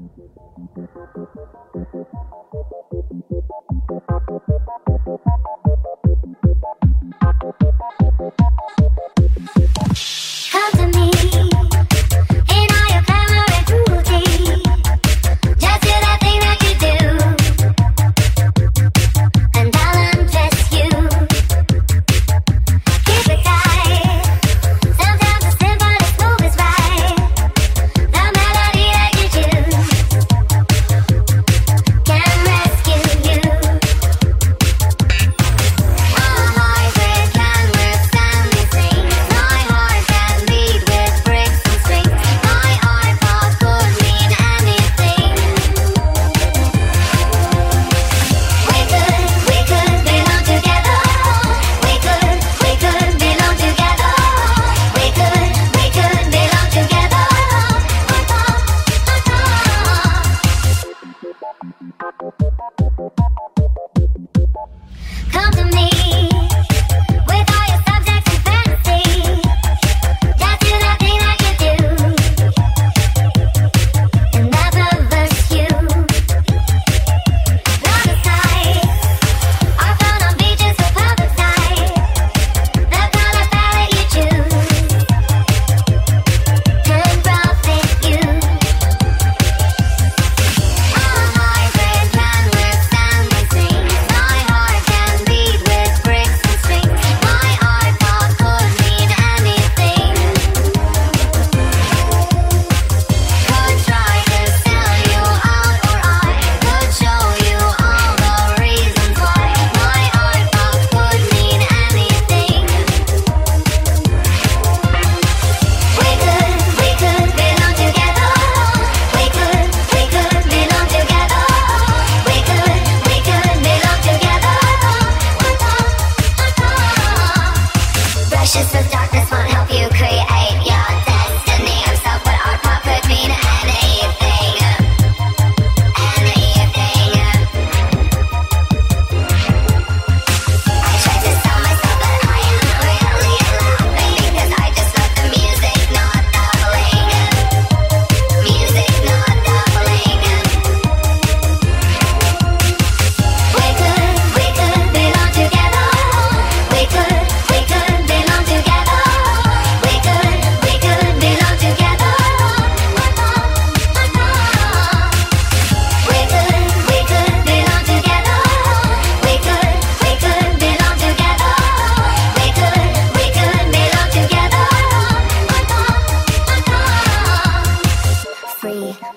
Thank you. darkness won't help you create your day.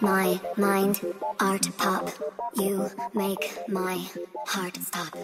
My mind, art pop. You make my heart stop.